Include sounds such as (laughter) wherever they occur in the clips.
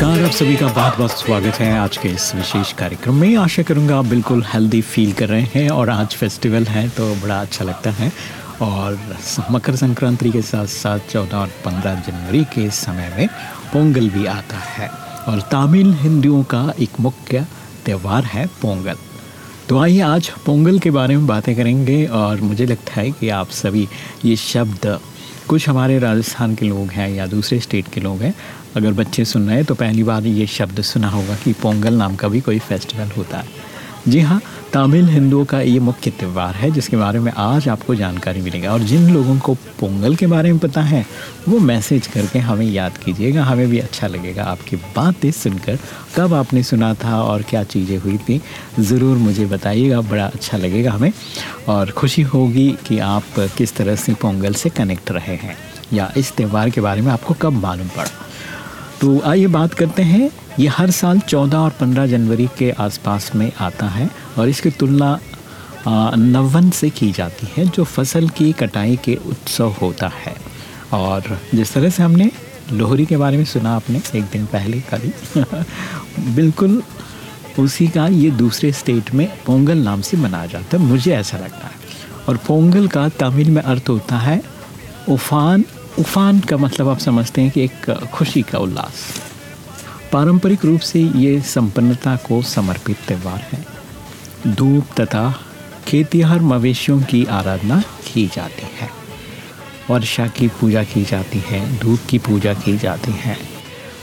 नमस्कार, आप सभी का बहुत बहुत स्वागत है आज के इस विशेष कार्यक्रम में। आशा करूँगा आप बिल्कुल हेल्दी फील कर रहे हैं और आज फेस्टिवल है तो बड़ा अच्छा लगता है। और मकर संक्रांति के साथ साथ चौदह और पंद्रह जनवरी के समय में पोंगल भी आता है और तमिल हिंदुओं का एक मुख्य त्यौहार है पोंगल। तो आइए आज पोंगल के बारे में बातें करेंगे और मुझे लगता है कि आप सभी ये शब्द कुछ हमारे राजस्थान के लोग हैं या दूसरे स्टेट के लोग हैं अगर बच्चे सुन रहे हैं तो पहली बार ये शब्द सुना होगा कि पोंगल नाम का भी कोई फेस्टिवल होता है। जी हाँ तमिल हिंदुओं का ये मुख्य त्यौहार है, जिसके बारे में आज आपको जानकारी मिलेगा। और जिन लोगों को पोंगल के बारे में पता है, वो मैसेज करके हमें याद कीजिएगा, हमें भी अच्छा लगेगा। आपकी बातें सुनकर कब आपने सुना था और क्या चीज़ें हुई थी, ज़रूर मुझे बताइएगा, बड़ा अच्छा लगेगा हमें। और खुशी होगी कि आप किस तरह से पोंगल से कनेक्ट रहे हैं, या इस त्यौहार के बारे में आपको कब मालूम पड़ा। तो आइए बात करते हैं। ये हर साल 14 और 15 जनवरी के आसपास में आता है और इसकी तुलना नवन से की जाती है, जो फ़सल की कटाई के उत्सव होता है। और जिस तरह से हमने लोहरी के बारे में सुना आपने एक दिन पहले कल, (laughs) बिल्कुल उसी का ये दूसरे स्टेट में पोंगल नाम से मनाया जाता है। मुझे ऐसा लगता है। और पोंगल का तमिल में अर्थ होता है, उफान उफान का मतलब आप समझते हैं कि एक खुशी का उल्लास। पारंपरिक रूप से ये संपन्नता को समर्पित त्यौहार है। धूप तथा खेतिहर मवेशियों की आराधना की जाती है। वर्षा की पूजा की जाती है, धूप की पूजा की जाती है।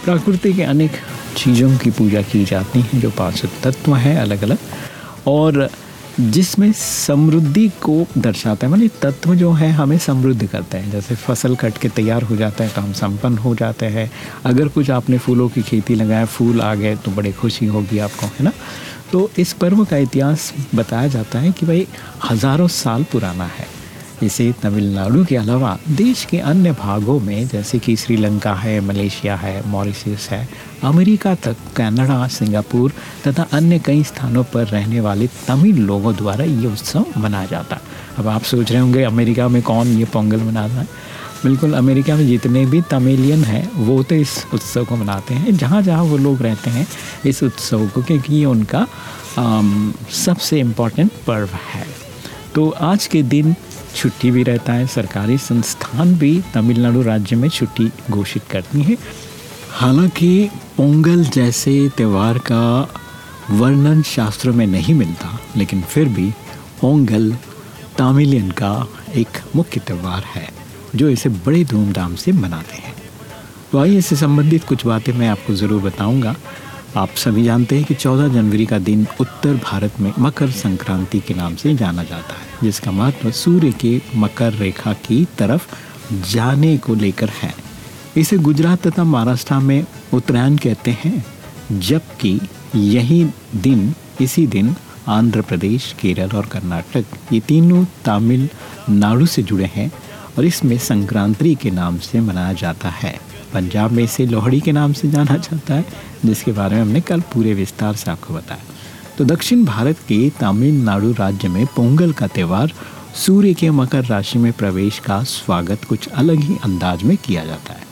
प्रकृति के अनेक चीज़ों की पूजा की जाती है, जो पाँच तत्व हैं अलग अलग और जिसमें समृद्धि को दर्शाता है मतलब तत्व जो है, हमें समृद्ध करते हैं। जैसे फ़सल कट के तैयार हो जाता है तो हम संपन्न हो जाते हैं। अगर कुछ आपने फूलों की खेती लगाया, फूल आ गए तो बड़ी खुशी होगी आपको, है ना? तो इस पर्व का इतिहास बताया जाता है कि भाई हज़ारों साल पुराना है। इसे तमिलनाडु के अलावा देश के अन्य भागों में जैसे कि श्रीलंका है मलेशिया है मॉरिशस है अमेरिका तक कनाडा सिंगापुर तथा अन्य कई स्थानों पर रहने वाले तमिल लोगों द्वारा ये उत्सव मनाया जाता अब आप सोच रहे होंगे अमेरिका में कौन ये पोंगल मनाता है? बिल्कुल अमेरिका में जितने भी तमिलियन हैं वो तो इस उत्सव को मनाते हैं। जहाँ जहाँ वो लोग रहते हैं इस उत्सव को क्योंकि ये उनका आम, सबसे इम्पोर्टेंट पर्व है। तो आज के दिन छुट्टी भी रहता है, सरकारी संस्थान भी तमिलनाडु राज्य में छुट्टी घोषित करती हैं। हालाँकि पोंगल जैसे त्यौहार का वर्णन शास्त्रों में नहीं मिलता, लेकिन फिर भी पोंगल तमिलियन का एक मुख्य त्यौहार है, जो इसे बड़े धूमधाम से मनाते हैं। तो आइए इससे संबंधित कुछ बातें मैं आपको ज़रूर बताऊँगा। आप सभी जानते हैं कि 14 जनवरी का दिन उत्तर भारत में मकर संक्रांति के नाम से जाना जाता है, जिसका महत्व सूर्य के मकर रेखा की तरफ़ जाने को लेकर है। इसे गुजरात तथा महाराष्ट्र में उत्तरायण कहते हैं, जबकि यही दिन, इसी दिन आंध्र प्रदेश, केरल और कर्नाटक, ये तीनों तमिलनाडु से जुड़े हैं और इसमें संक्रांति के नाम से मनाया जाता है। पंजाब में इसे लोहड़ी के नाम से जाना जाता है, जिसके बारे में हमने कल पूरे विस्तार से आपको बताया। तो दक्षिण भारत के तमिलनाडु राज्य में पोंगल का त्यौहार, सूर्य के मकर राशि में प्रवेश का स्वागत कुछ अलग ही अंदाज में किया जाता है।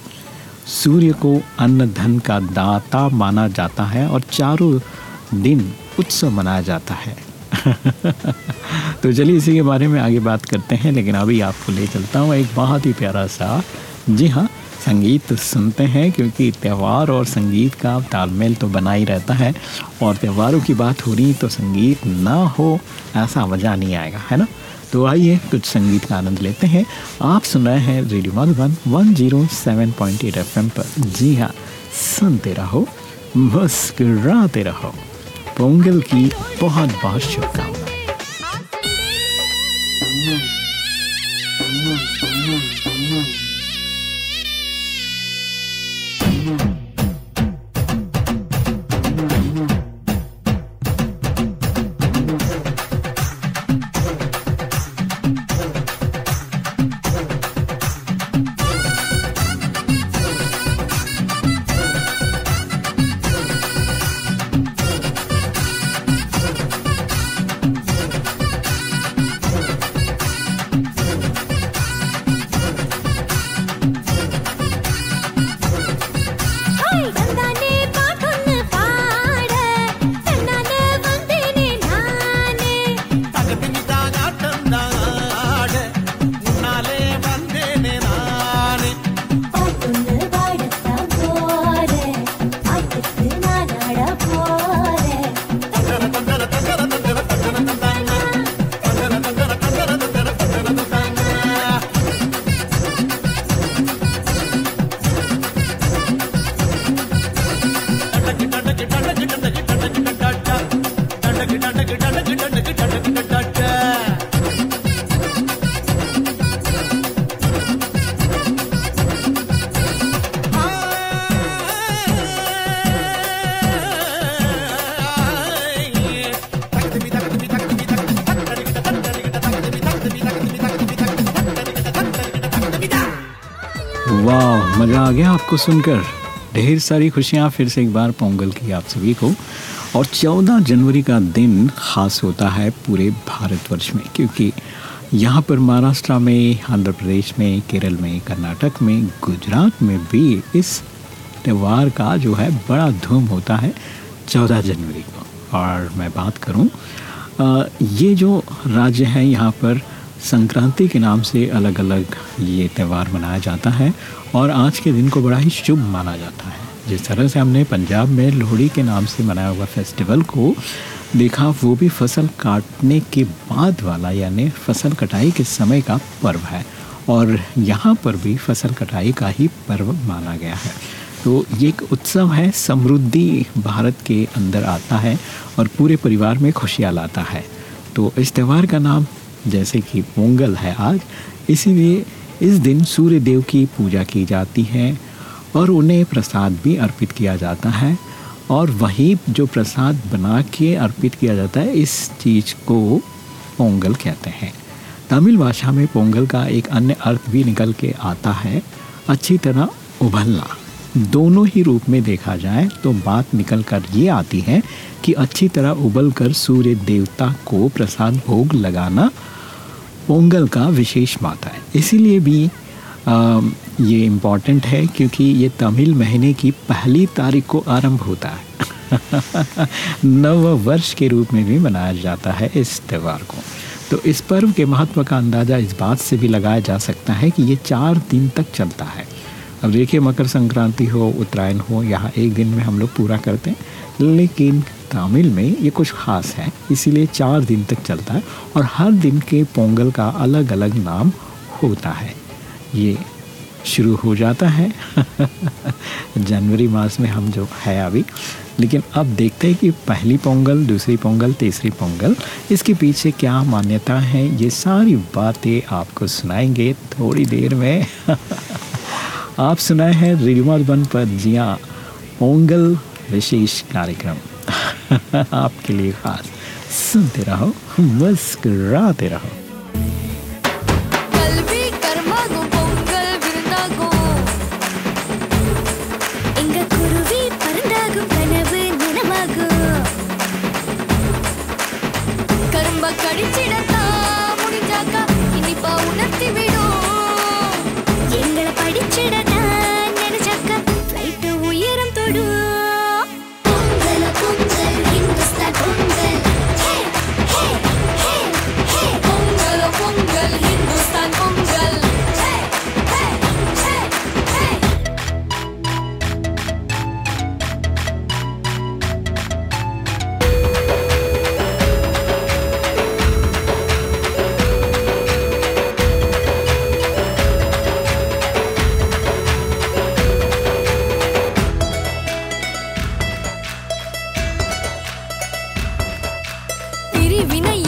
सूर्य को अन्न धन का दाता माना जाता है और चारों दिन उत्सव मनाया जाता है। (laughs) तो चलिए इसी के बारे में आगे बात करते हैं, लेकिन अभी आपको ले चलता हूँ एक बहुत ही प्यारा सा। जी हाँ संगीत तो सुनते हैं क्योंकि त्यौहार और संगीत का तालमेल तो बना ही रहता है। और त्योहारों की बात हो रही तो संगीत ना हो, ऐसा मज़ा नहीं आएगा, है ना? तो आइए कुछ संगीत का आनंद लेते हैं। आप सुन रहे हैं रेडियो मधुबन 107.8 एफएम पर। जी हाँ सुनते रहो, मुस्कुराते रहो। पोंगल की बहुत बहुत शुभकामनाएँ। आपको सुनकर ढेर सारी खुशियाँ फिर से एक बार पोंगल की आप सभी को। और 14 जनवरी का दिन खास होता है पूरे भारतवर्ष में, क्योंकि यहाँ पर महाराष्ट्र में, आंध्र प्रदेश में, केरल में, कर्नाटक में, गुजरात में भी इस त्यौहार का जो है बड़ा धूम होता है 14 जनवरी को। और मैं बात करूँ ये जो राज्य है यहाँ पर संक्रांति के नाम से अलग अलग ये त्यौहार मनाया जाता है और आज के दिन को बड़ा ही शुभ माना जाता है। जिस तरह से हमने पंजाब में लोहड़ी के नाम से मनाया हुआ फेस्टिवल को देखा, वो भी फ़सल काटने के बाद वाला, यानी फ़सल कटाई के समय का पर्व है और यहाँ पर भी फ़सल कटाई का ही पर्व माना गया है। तो ये एक उत्सव है, समृद्धि भारत के अंदर आता है और पूरे परिवार में खुशियाँ लाता है। तो इस त्यौहार का नाम जैसे कि पोंगल है आज। इसीलिए इस दिन सूर्य देव की पूजा की जाती है और उन्हें प्रसाद भी अर्पित किया जाता है। और वही जो प्रसाद बना के अर्पित किया जाता है, इस चीज़ को पोंगल कहते हैं। तमिल भाषा में पोंगल का एक अन्य अर्थ भी निकल के आता है, अच्छी तरह उबलना। दोनों ही रूप में देखा जाए तो बात निकल कर ये आती है कि अच्छी तरह उबल कर सूर्य देवता को प्रसाद भोग लगाना पोंगल का विशेष माता है। इसीलिए भी आ, ये इंपॉर्टेंट है क्योंकि ये तमिल महीने की पहली तारीख को आरंभ होता है। (laughs) नव वर्ष के रूप में भी मनाया जाता है इस त्यौहार को। तो इस पर्व के महत्व का अंदाज़ा इस बात से भी लगाया जा सकता है कि ये चार दिन तक चलता है। अब देखिए, मकर संक्रांति हो, उत्तरायण हो, यहाँ एक दिन में हम लोग पूरा करते हैं। लेकिन तमिल में ये कुछ खास है, इसीलिए चार दिन तक चलता है और हर दिन के पोंगल का अलग अलग नाम होता है। ये शुरू हो जाता है। (laughs) जनवरी मास में हम जो है अभी, लेकिन अब देखते हैं कि पहली पोंगल, दूसरी पोंगल, तीसरी पोंगल, इसके पीछे क्या मान्यता है, ये सारी बातें आपको सुनाएँगे थोड़ी देर में। (laughs) आप सुनाए हैं रेडियो मधुबन पर जिया पोंगल विशेष कार्यक्रम। (laughs) आपके लिए खास। सुनते रहो, मुस्कराते रहो। వినయ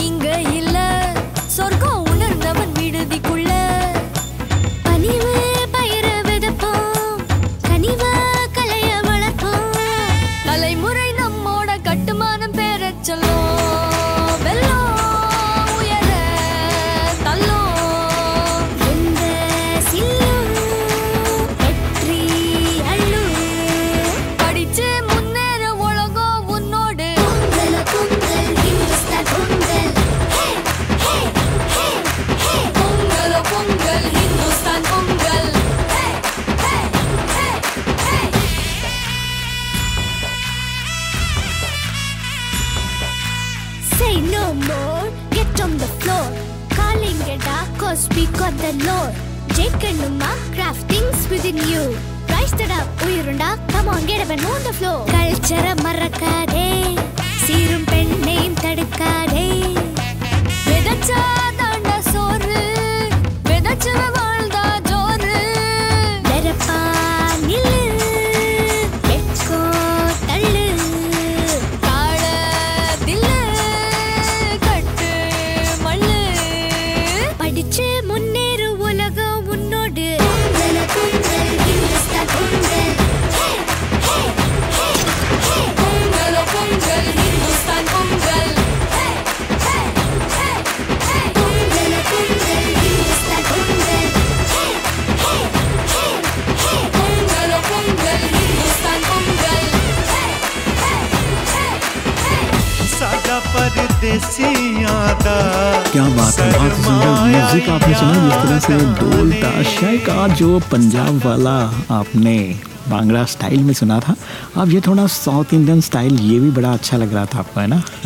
जो पंजाब वाला आपने बांगड़ा स्टाइल में सुना था, अब ये थोड़ा साउथ इंडियन स्टाइल ये भी बड़ा अच्छा लग रहा था आपको, है ना? (laughs)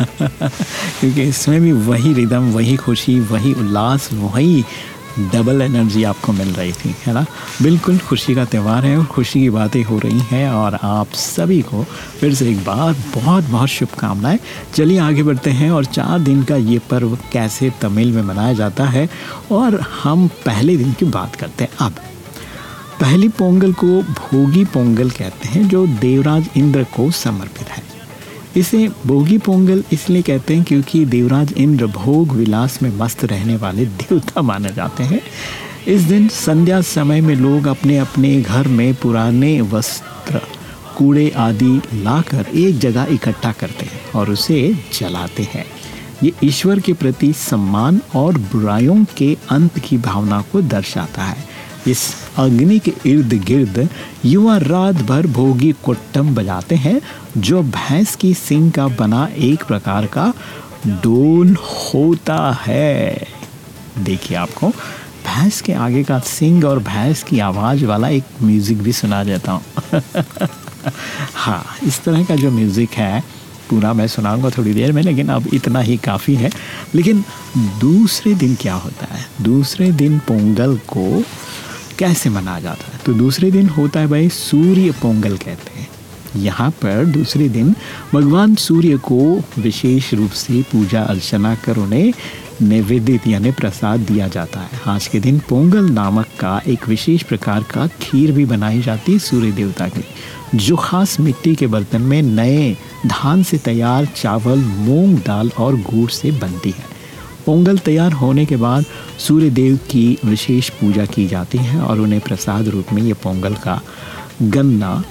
क्योंकि इसमें भी वही रिदम वही खुशी, वही उल्लास, वही डबल एनर्जी आपको मिल रही थी, है ना? बिल्कुल खुशी का त्यौहार है और खुशी की बातें हो रही हैं और आप सभी को फिर से एक बार बहुत बहुत शुभकामनाएँ। चलिए आगे बढ़ते हैं और चार दिन का ये पर्व कैसे तमिल में मनाया जाता है और हम पहले दिन की बात करते हैं। अब पहली पोंगल को भोगी पोंगल कहते हैं, जो देवराज इंद्र को समर्पित है। इसे भोगी पोंगल इसलिए कहते हैं क्योंकि देवराज इंद्र भोग विलास में मस्त रहने वाले देवता माने जाते हैं। इस दिन संध्या समय में लोग अपने अपने घर में पुराने वस्त्र, कूड़े आदि लाकर एक जगह इकट्ठा करते हैं और उसे जलाते हैं। ये ईश्वर के प्रति सम्मान और बुराइयों के अंत की भावना को दर्शाता है। इस अग्नि के इर्द गिर्द युवा रात भर भोगी कोट्टम बजाते हैं, जो भैंस की सिंग का बना एक प्रकार का डोल होता है। देखिए आपको, भैंस के आगे का सिंग और भैंस की आवाज़ वाला एक म्यूज़िक भी सुना देता हूँ। (laughs) हाँ इस तरह का जो म्यूज़िक है, पूरा मैं सुनाऊँगा थोड़ी देर में, लेकिन अब इतना ही काफ़ी है। लेकिन दूसरे दिन क्या होता है? दूसरे दिन पोंगल को कैसे मनाया जाता है? तो दूसरे दिन होता है भाई सूर्य पोंगल कहते हैं। यहाँ पर दूसरे दिन भगवान सूर्य को विशेष रूप से पूजा अर्चना कर उन्हें निवेदित यानी प्रसाद दिया जाता है। आज के दिन पोंगल नामक का एक विशेष प्रकार का खीर भी बनाई जाती है सूर्य देवता के जो खास मिट्टी के बर्तन में नए धान से तैयार चावल, मूंग दाल और गुड़ से बनती है। पोंगल तैयार होने के बाद सूर्य देव की विशेष पूजा की जाती है और उन्हें प्रसाद रूप में ये पोंगल का गन्ना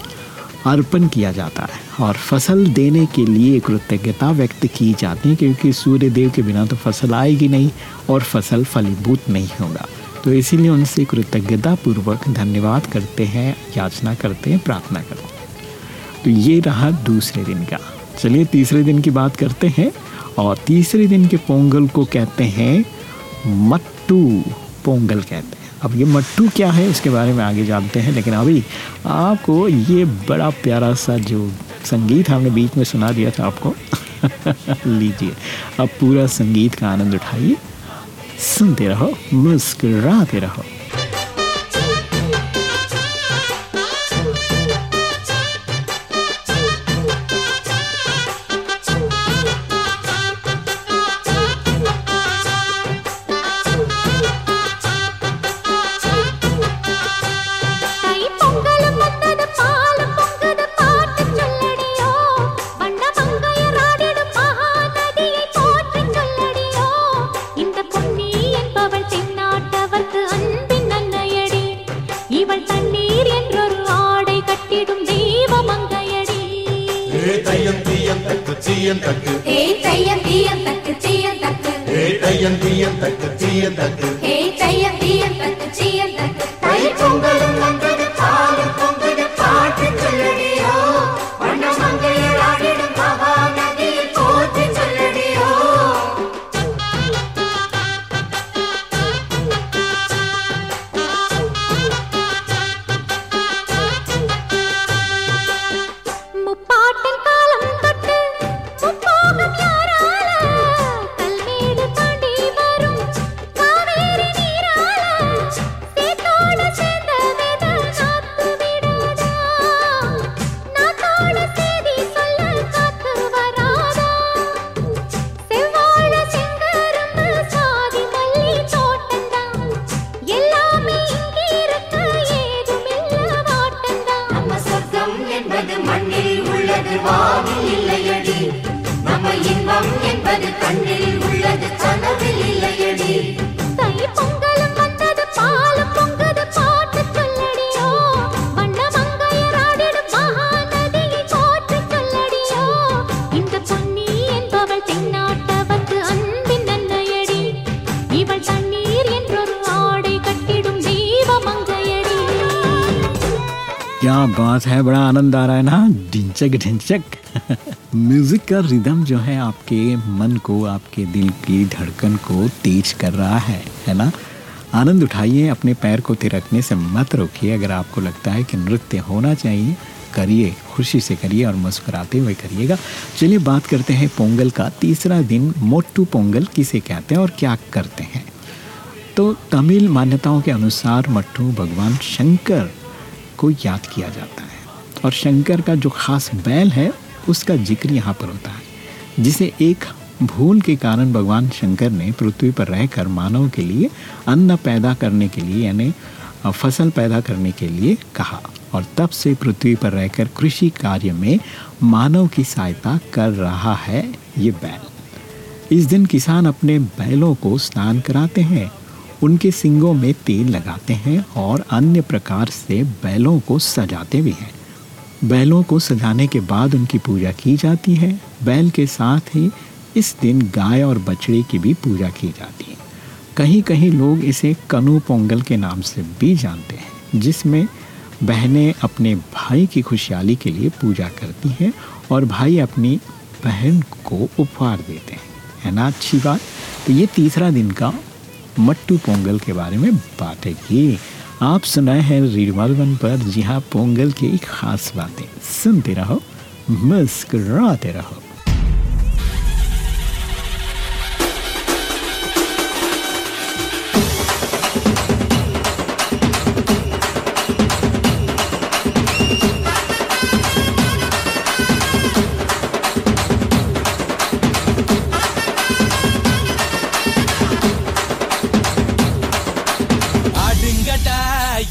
अर्पण किया जाता है और फ़सल देने के लिए कृतज्ञता व्यक्त की जाती है क्योंकि सूर्य देव के बिना तो फ़सल आएगी नहीं और फ़सल फलीभूत नहीं होगा। तो इसीलिए उनसे कृतज्ञता पूर्वक धन्यवाद करते हैं, याचना करते हैं, प्रार्थना करते हैं। तो ये रहा दूसरे दिन का चलिए तीसरे दिन की बात करते हैं और तीसरे दिन के पोंगल को कहते हैं मट्टू, पोंगल कहते हैं। अब ये मट्टू क्या है, इसके बारे में आगे जानते हैं, लेकिन अभी आपको ये बड़ा प्यारा सा जो संगीत हमने बीच में सुना दिया था आपको, (laughs) लीजिए। अब पूरा संगीत का आनंद उठाइए, सुनते रहो, मुस्कुराते रहो। क्या बात है, बड़ा आनंद आ रहा है ना? ढिंचक ढिंचक। (laughs) म्यूज़िक का रिदम जो है आपके मन को, आपके दिल की धड़कन को तेज कर रहा है है ना? आनंद उठाइए, अपने पैर को तिरकने से मत रोकिए। अगर आपको लगता है कि नृत्य होना चाहिए, करिए, खुशी से करिए और मुस्कुराते हुए करिएगा। चलिए बात करते हैं पोंगल का। तीसरा दिन मोटू पोंगल किसे कहते हैं और क्या करते हैं? तो तमिल मान्यताओं के अनुसार मट्टू भगवान शंकर को याद किया जाता है। और शंकर का जो खास बैल है, उसका ज़िक्र यहाँ पर होता है, जिसे एक भूल के कारण भगवान शंकर ने पृथ्वी पर रहकर मानव के लिए, अन्न पैदा करने के लिए, यानी फ़सल पैदा करने के लिए कहा। और तब से पृथ्वी पर रहकर कृषि कार्य में मानव की सहायता कर रहा है ये बैल। इस दिन किसान अपने बैलों को स्नान कराते हैं उनके सिंगों में तेल लगाते हैं और अन्य प्रकार से बैलों को सजाते भी हैं। बैलों को सजाने के बाद उनकी पूजा की जाती है। बैल के साथ ही इस दिन गाय और बछड़े की भी पूजा की जाती है। कहीं कहीं लोग इसे कनु पोंगल के नाम से भी जानते हैं, जिसमें बहनें अपने भाई की खुशहाली के लिए पूजा करती हैं और भाई अपनी बहन को उपहार देते हैं। है ना? अच्छी बात। तो ये तीसरा दिन का मट्टू पोंगल के बारे में बातें की। आप सुनाए हैं रीडमाल पर। जी हाँ पोंगल की खास बातें। सुनते रहो, मुस्कुराते रहो।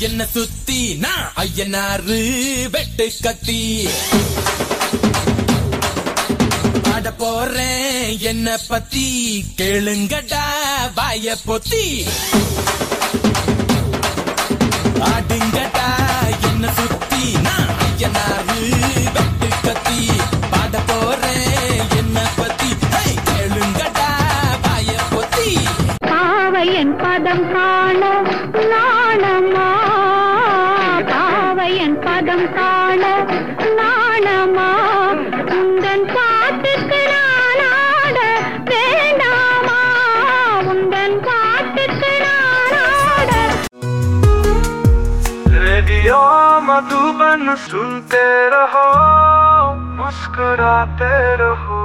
என்ன சுத்தி நான் ஐயனாரு வெட்டு கத்தி பாட போறேன் என்ன பத்தி கேளுங்கடா வாய பொத்தி. ஆடுங்கடா என்ன சுத்தி நான் ஐயனாரு मधुबन सुनते रहो, मुस्कुराते रहो।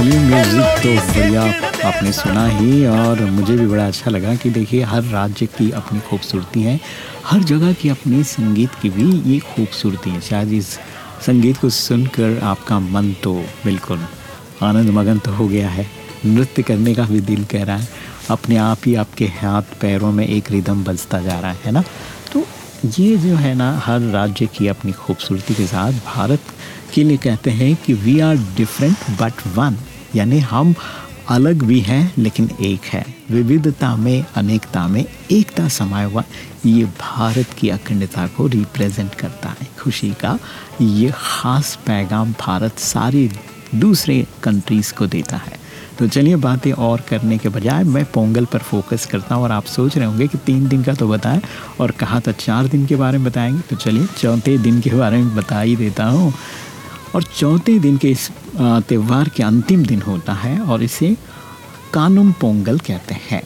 म्यूज़िक तो बढ़िया आपने सुना ही, और मुझे भी बड़ा अच्छा लगा कि देखिए, हर राज्य की अपनी खूबसूरती है। हर जगह की अपनी संगीत की भी ये खूबसूरती है। शायद इस संगीत को सुनकर आपका मन तो बिल्कुल आनंद मगन तो हो गया है। नृत्य करने का भी दिल कह रहा है। अपने आप ही आपके हाथ पैरों में एक रिदम बजता जा रहा है ना? तो ये जो है ना, हर राज्य की अपनी खूबसूरती के साथ भारत के लिए कहते हैं कि we are different but one यानी हम अलग भी हैं लेकिन एक है। विविधता में, अनेकता में एकता समाया हुआ, ये भारत की अखंडता को रिप्रेजेंट करता है। खुशी का ये ख़ास पैगाम भारत सारी दूसरे कंट्रीज़ को देता है। तो चलिए बातें और करने के बजाय मैं पोंगल पर फोकस करता हूँ और आप सोच रहे होंगे कि तीन दिन का तो बताएँ और कहा था चार दिन के बारे में बताएँगे। तो चलिए चौथे दिन के बारे में बता ही देता हूँ। और चौथे दिन के इस त्यौहार के अंतिम दिन होता है और इसे कानुम पोंगल कहते हैं,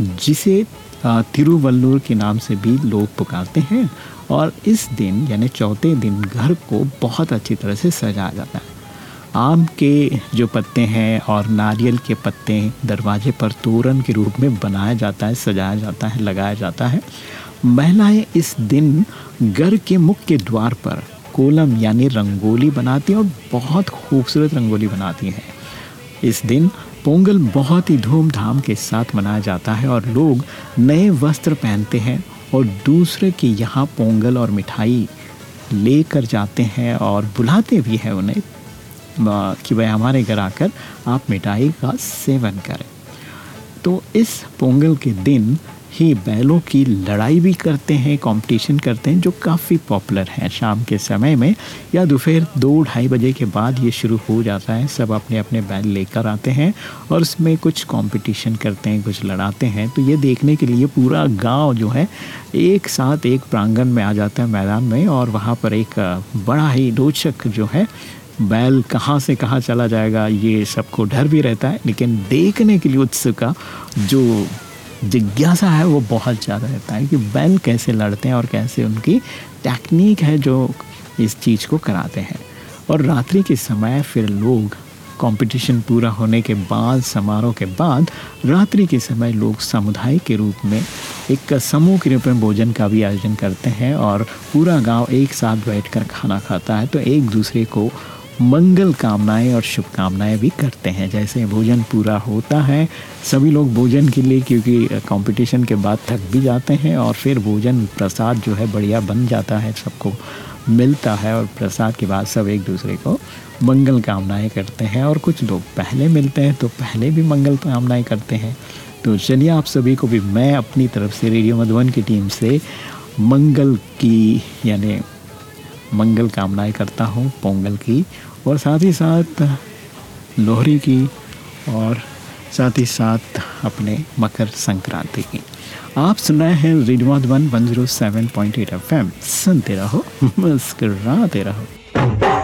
जिसे तिरुवल्लूर के नाम से भी लोग पुकारते हैं और इस दिन यानी चौथे दिन घर को बहुत अच्छी तरह से सजाया जाता है। आम के जो पत्ते हैं और नारियल के पत्ते दरवाजे पर तोरण के रूप में बनाया जाता है, सजाया जाता है, लगाया जाता है। महिलाएँ इस दिन घर के मुख्य द्वार पर कोलम यानी रंगोली बनाती हैं और बहुत खूबसूरत रंगोली बनाती हैं। इस दिन पोंगल बहुत ही धूमधाम के साथ मनाया जाता है और लोग नए वस्त्र पहनते हैं और दूसरे के यहाँ पोंगल और मिठाई लेकर जाते हैं और बुलाते भी हैं उन्हें। कि वह हमारे घर आकर आप मिठाई का सेवन करें। तो इस पोंगल के दिन ही बैलों की लड़ाई भी करते हैं कंपटीशन करते हैं, जो काफ़ी पॉपुलर है। शाम के समय में या दोपहर दो ढाई बजे के बाद ये शुरू हो जाता है। सब अपने अपने बैल लेकर आते हैं और उसमें कुछ कंपटीशन करते हैं, कुछ लड़ाते हैं। तो ये देखने के लिए पूरा गाँव जो है, एक साथ एक प्रांगण में आ जाता है मैदान में और वहाँ पर एक, बड़ा ही रोचक जो है बैल कहाँ से कहाँ चला जाएगा, ये सबको डर भी रहता है, लेकिन देखने के लिए उत्सुक का जो जिज्ञासा है, वो बहुत ज़्यादा रहता है कि बैल कैसे लड़ते हैं और कैसे उनकी टेक्निक है जो इस चीज़ को कराते हैं। और रात्रि के समय फिर लोग कंपटीशन पूरा होने के बाद, समारोह के बाद, रात्रि के समय लोग समुदाय के रूप में एक समूह के रूप में भोजन का भी आयोजन करते हैं और पूरा गाँव एक साथ बैठकर खाना खाता है तो एक दूसरे को मंगल कामनाएँ और शुभकामनाएँ भी करते हैं। जैसे भोजन पूरा होता है, सभी लोग भोजन के लिए क्योंकि कंपटीशन के बाद थक भी जाते हैं और फिर भोजन प्रसाद जो है बढ़िया बन जाता है, सबको मिलता है और प्रसाद के बाद सब एक दूसरे को मंगल कामनाएँ करते हैं और कुछ लोग पहले मिलते हैं तो पहले भी मंगल कामनाएँ करते हैं। तो चलिए आप सभी को भी मैं अपनी तरफ़ से रेडियो मधुबन की टीम से मंगल की, यानी मंगल कामनाएँ करता हूँ पोंगल की और साथ ही साथ लोहरी की और साथ ही साथ अपने मकर संक्रांति की। आप सुन रहे हैं radio one one zero seven point eight F M. सुनते रहो, मुस्कराते रहो।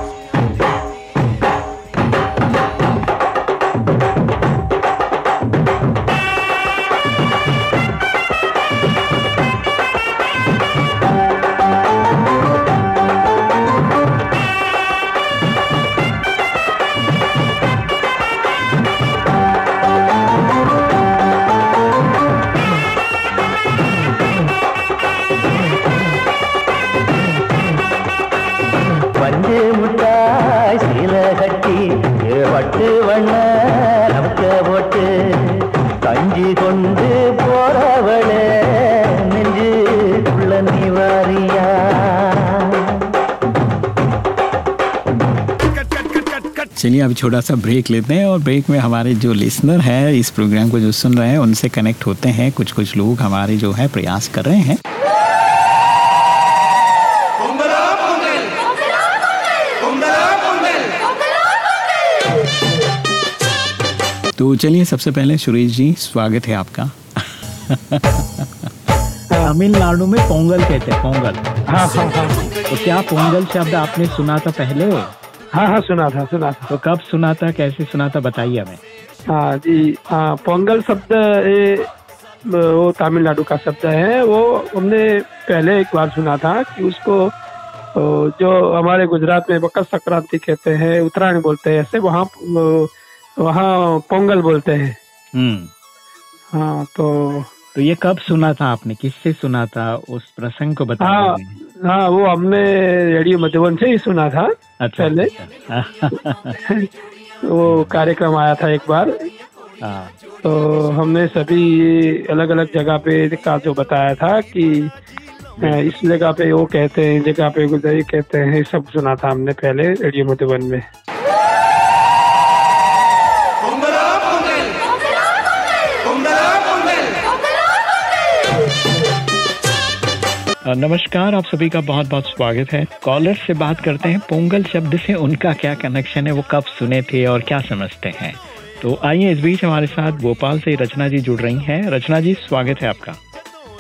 अभी छोटा सा ब्रेक लेते हैं और ब्रेक में हमारे जो लिसनर है इस प्रोग्राम को जो सुन रहे हैं उनसे कनेक्ट होते हैं। कुछ कुछ लोग हमारे जो है प्रयास कर रहे हैं। तो चलिए सबसे पहले सुरेश जी स्वागत है आपका। (laughs) तमिलनाडु में पोंगल कहते हैं पोंगल। हाँ हाँ हाँ। तो क्या पोंगल शब्द आपने सुना था पहले? हाँ हाँ सुना था सुना था। तो कब सुना था कैसे सुना था बताइए हमें। हाँ जी हाँ पोंगल शब्द ये वो तमिलनाडु का शब्द है। वो हमने पहले एक बार सुना था कि उसको जो हमारे गुजरात में मकर संक्रांति कहते हैं उत्तरायण बोलते हैं ऐसे वहाँ वहाँ पोंगल बोलते हैं। हम्म। हाँ तो तो ये कब सुना था आपने? किससे सुना था? उस प्रसंग को हाँ बताइए हाँ वो हमने रेडियो मधुबन से ही सुना था अच्छा। पहले। अच्छा। (laughs) वो कार्यक्रम आया था एक बार। हाँ। तो हमने सभी अलग अलग जगह पे का जो बताया था कि इस जगह पे वो कहते हैं जगह पे गुजरी कहते हैं सब सुना था हमने पहले रेडियो मधुबन में। नमस्कार आप सभी का बहुत बहुत स्वागत है। कॉलर से बात करते हैं। पोंगल शब्द से उनका क्या कनेक्शन है वो कब सुने थे और क्या समझते हैं? तो आइए इस बीच हमारे साथ भोपाल से रचना जी जुड़ रही हैं। रचना जी स्वागत है आपका।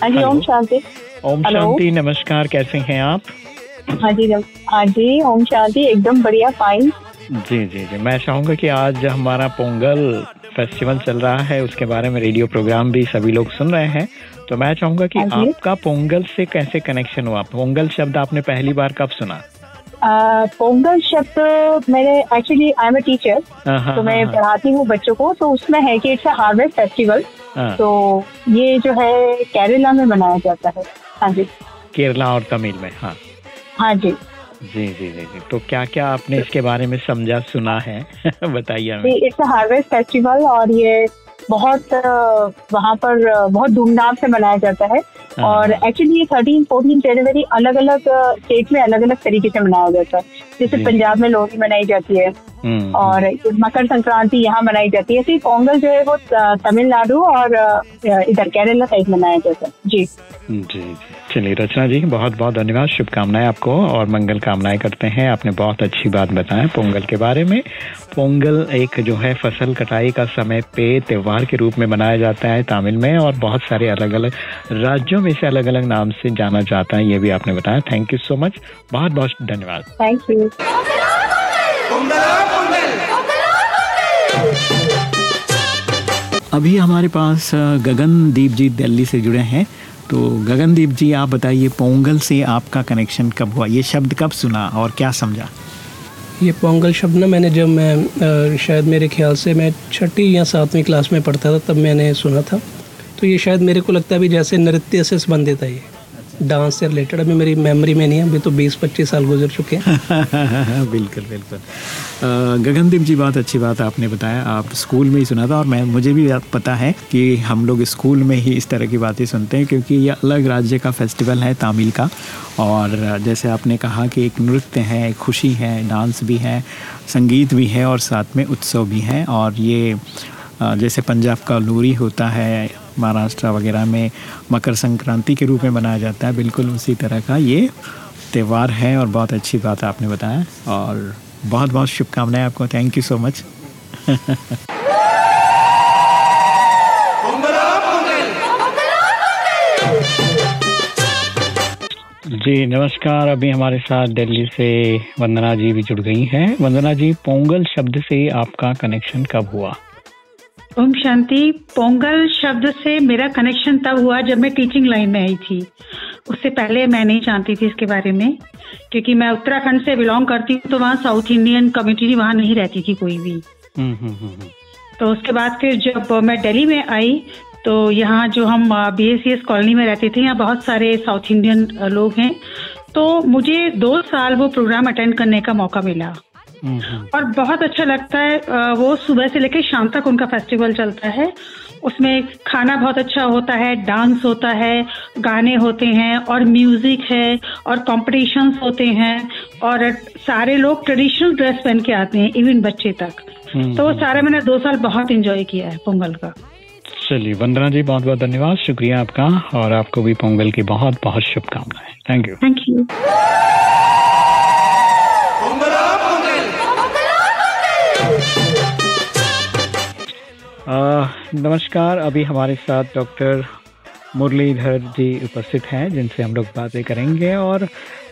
हाँ ओम शांति। ओम शांति नमस्कार कैसे हैं आप? हाँ जी हाँ जी ओम शांति एकदम बढ़िया फाइन जी जी जी। मैं चाहूँगा कि आज हमारा पोंगल फेस्टिवल चल रहा है। उसके बारे में रेडियो प्रोग्राम भी सभी लोग सुन रहे हैं। तो मैं चाहूँगा कि हाँ आपका पोंगल से कैसे कनेक्शन हुआ? पोंगल शब्द आपने पहली बार कब सुना? पोंगल शब्द मैंने actually I am a teacher हाँ, हाँ, तो मैं हाँ, पढ़ाती हूँ बच्चों को तो उसमें है कि इट्स अ हार्वेस्ट फेस्टिवल हाँ, तो ये जो है केरला में मनाया जाता है। हाँ जी। केरला और तमिल में हाँ। हाँ जी। जी जी जी जी। तो क्या क्या आपने इसके बारे में समझा सुना है? (laughs) बताइए हमें। इट्स अ हार्वेस्ट फेस्टिवल और ये बहुत वहाँ पर बहुत धूमधाम से मनाया जाता है। हाँ। और एक्चुअली ये थर्टीन फोर्टीन जनवरी अलग अलग स्टेट में अलग अलग तरीके से मनाया जाता है। जैसे पंजाब में लोहड़ी मनाई जाती है। और मकर संक्रांति यहाँ मनाई जाती है। ऐसे पोंगल जो है वो तमिलनाडु और इधर केरला साइड मनाया जाता है। जी। जी जी। चलिए रचना जी बहुत बहुत धन्यवाद। शुभकामनाएँ आपको और मंगल कामनाएँ करते हैं। आपने बहुत अच्छी बात बताया पोंगल के बारे में। पोंगल एक जो है फ़सल कटाई का समय पे त्यौहार के रूप में मनाया जाता है तमिल में और बहुत सारे अलग अलग राज्यों में से अलग अलग नाम से जाना जाता है ये भी आपने बताया। थैंक यू सो मच बहुत बहुत धन्यवाद। थैंक यू अभी हमारे पास गगनदीप जी दिल्ली से जुड़े हैं। तो गगनदीप जी, आप बताइए, पोंगल से आपका कनेक्शन कब हुआ? ये शब्द कब सुना और क्या समझा? ये पोंगल शब्द ना मैंने जब मैं शायद मेरे ख्याल से मैं छठी या सातवीं क्लास में पढ़ता था, तब मैंने सुना था। तो ये शायद मेरे को लगता है भी जैसे नृत्य से संबंधित है ये। डांस से रिलेटेड अभी मेरी मेमोरी में नहीं है, अभी तो 20-25 साल गुजर चुके हैं। (laughs) बिल्कुल बिल्कुल। गगनदीप जी, बहुत अच्छी बात आपने बताया। आप स्कूल में ही सुना था और मैं, मुझे भी पता है कि हम लोग स्कूल में ही इस तरह की बातें सुनते हैं क्योंकि ये अलग राज्य का फेस्टिवल है तमिल का। और जैसे आपने कहा कि एक नृत्य है, एक खुशी है, डांस भी है, संगीत भी है और साथ में उत्सव भी है। और ये जैसे पंजाब का लोरी होता है महाराष्ट्र वगैरह में मकर संक्रांति के रूप में मनाया जाता है। बिल्कुल उसी तरह का ये त्यौहार है और बहुत अच्छी बात आपने बताया और बहुत बहुत शुभकामनाएँ आपको। थैंक यू सो मच जी, नमस्कार। अभी हमारे साथ दिल्ली से वंदना जी भी जुड़ गई हैं। वंदना जी, पोंगल शब्द से आपका कनेक्शन कब हुआ? ओम शांति पोंगल शब्द से मेरा कनेक्शन तब हुआ जब मैं टीचिंग लाइन में आई थी उससे पहले मैं नहीं जानती थी इसके बारे में क्योंकि मैं उत्तराखंड से बिलोंग करती हूँ तो वहाँ साउथ इंडियन कम्युनिटी वहाँ नहीं रहती थी कोई भी हम्म, हम्म, हम्म। तो उसके बाद फिर जब मैं दिल्ली में आई तो यहाँ जो हम बी एस कॉलोनी में रहते थे यहाँ बहुत सारे साउथ इंडियन लोग हैं तो मुझे दो साल वो प्रोग्राम अटेंड करने का मौका मिला। और बहुत अच्छा लगता है वो सुबह से लेकर शाम तक उनका फेस्टिवल चलता है। उसमें खाना बहुत अच्छा होता है डांस होता है गाने होते हैं और म्यूज़िक है और कॉम्पिटिशन्स होते हैं और सारे लोग ट्रेडिशनल ड्रेस पहन के आते हैं इवन बच्चे तक। हम्म, तो वो सारा मैंने दो साल बहुत इंजॉय किया है पोंगल का। चलिए वंदना जी बहुत बहुत धन्यवाद शुक्रिया आपका। और आपको भी पोंगल की बहुत बहुत शुभकामनाएँ। थैंक यू थैंक यू नमस्कार। अभी हमारे साथ डॉक्टर मुरलीधर जी उपस्थित हैं जिनसे हम लोग बातें करेंगे। और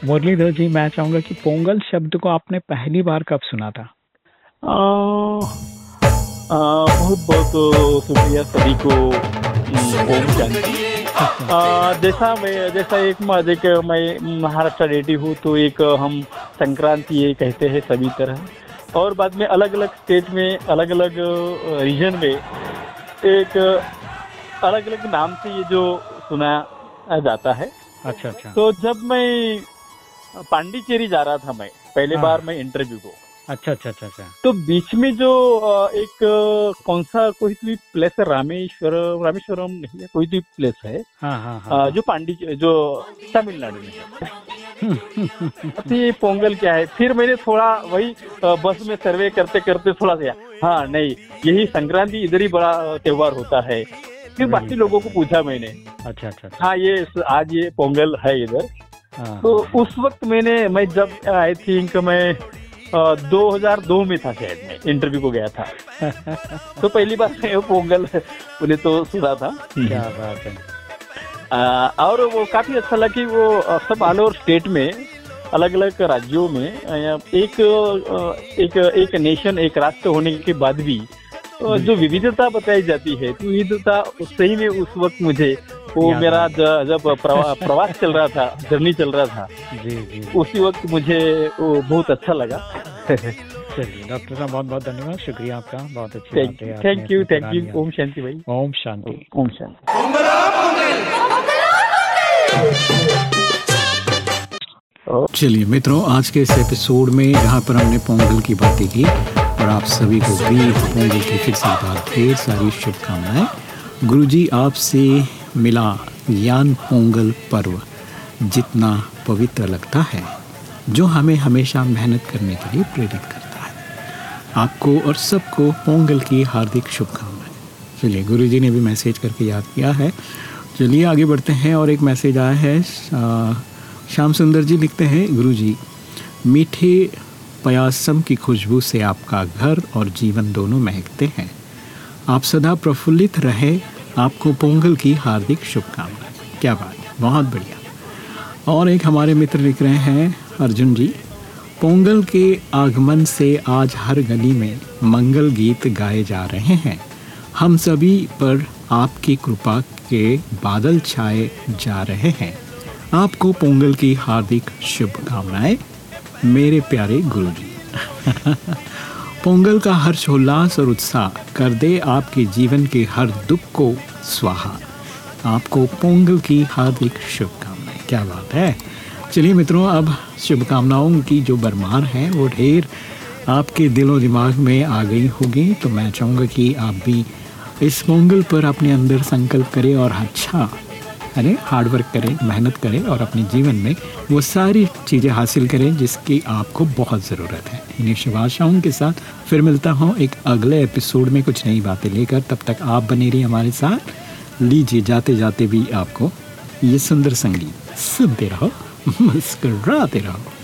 मुरलीधर जी मैं चाहूँगा कि पोंगल शब्द को आपने पहली बार कब सुना था? आ, आ, बहुत बहुत शुक्रिया सभी को जैसा मैं जैसा एक मैं महाराष्ट्र रेडी हूँ तो एक हम संक्रांति ये कहते हैं सभी तरह। और बाद में अलग अलग स्टेट में अलग अलग रीजन में एक अलग अलग नाम से ये जो सुना जाता है। अच्छा अच्छा। तो जब मैं पांडिचेरी जा रहा था मैं पहले हाँ। बार मैं इंटरव्यू को। अच्छा अच्छा अच्छा अच्छा। तो बीच में जो एक कौन सा कोई भी प्लेस है रामेश्वरम रामेश्वरम नहीं है कोई भी प्लेस है हाँ हाँ अ, जो पांडी जो तमिलनाडु में है। (laughs) तो पोंगल क्या है? फिर मैंने थोड़ा वही बस में सर्वे करते करते थोड़ा सा हाँ नहीं यही संक्रांति इधर ही बड़ा त्योहार होता है। फिर बाकी लोगों को पूछा मैंने। अच्छा अच्छा अच्छा। हाँ ये आज ये पोंगल है इधर। हाँ, तो उस वक्त मैंने मैं जब आई थिंक मैं अ, 2002 में था शायद मैं इंटरव्यू को गया था। (laughs) तो पहली बार मैं पोंगल बोले तो सुना था। क्या बात है। और वो काफ़ी अच्छा लगा कि वो सब ऑल ओवर स्टेट में अलग अलग राज्यों में एक एक एक नेशन एक राष्ट्र होने के बाद भी जो विविधता बताई जाती है तो विविधता सही में उस वक्त मुझे वो मेरा जब प्रवा, (laughs) प्रवास चल रहा था जर्नी चल रहा था जी जी उसी वक्त मुझे वो बहुत अच्छा लगा। (laughs) चलिए डॉक्टर साहब बहुत बहुत धन्यवाद शुक्रिया आपका बहुत अच्छी थैंक यू थैंक यू ओम शांति भाई। ओम शांति। ओम शांति। चलिए मित्रों, आज के इस एपिसोड में जहाँ पर हमने पोंगल की बातें की और आप सभी को भी पोंगल की फिर से ढेर सारी शुभकामनाएँ। गुरुजी, आपसे मिला ज्ञान पोंगल पर्व जितना पवित्र लगता है, जो हमें हमेशा मेहनत करने के लिए प्रेरित करता है। आपको और सबको पोंगल की हार्दिक शुभकामनाएँ। चलिए, गुरुजी ने भी मैसेज करके याद किया है चलिए आगे बढ़ते हैं और एक मैसेज आया है श्याम सुंदर जी लिखते हैं, गुरु जी, मीठे पयासम की खुशबू से आपका घर और जीवन दोनों महकते हैं। आप सदा प्रफुल्लित रहे, आपको पोंगल की हार्दिक शुभकामनाएँ। क्या बात है, बहुत बढ़िया। और एक हमारे मित्र लिख रहे हैं, अर्जुन जी, पोंगल के आगमन से आज हर गली में मंगल गीत गाए जा रहे हैं। हम सभी पर आपकी कृपा के बादल छाए जा रहे हैं। आपको पोंगल की हार्दिक शुभकामनाएँ, मेरे प्यारे गुरुजी। (laughs) पोंगल का हर्षोल्लास और उत्साह कर दे आपके जीवन के हर दुख को स्वाहा। आपको पोंगल की हार्दिक शुभकामनाएँ। क्या बात है? चलिए मित्रों, अब शुभकामनाओं की जो बरमार है, वो ढेर आपके दिलो दिमाग में आ गई होगी तो मैं चाहूँगा कि आप भी इस पोंगल पर अपने अंदर संकल्प करें और अच्छा अरे हार्ड वर्क करें, मेहनत करें और अपने जीवन में वो सारी चीज़ें हासिल करें जिसकी आपको बहुत ज़रूरत है। इन्हीं शुभ आशाओं के साथ फिर मिलता हूँ एक अगले एपिसोड में कुछ नई बातें लेकर। तब तक आप बने रहिए हमारे साथ। लीजिए जाते जाते भी आपको ये सुंदर संगीत। सुनते रहो, (laughs) मुस्कराते रहो।